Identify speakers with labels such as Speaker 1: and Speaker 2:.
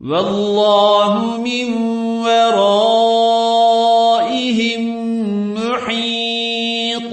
Speaker 1: والله من ورائهم محيط.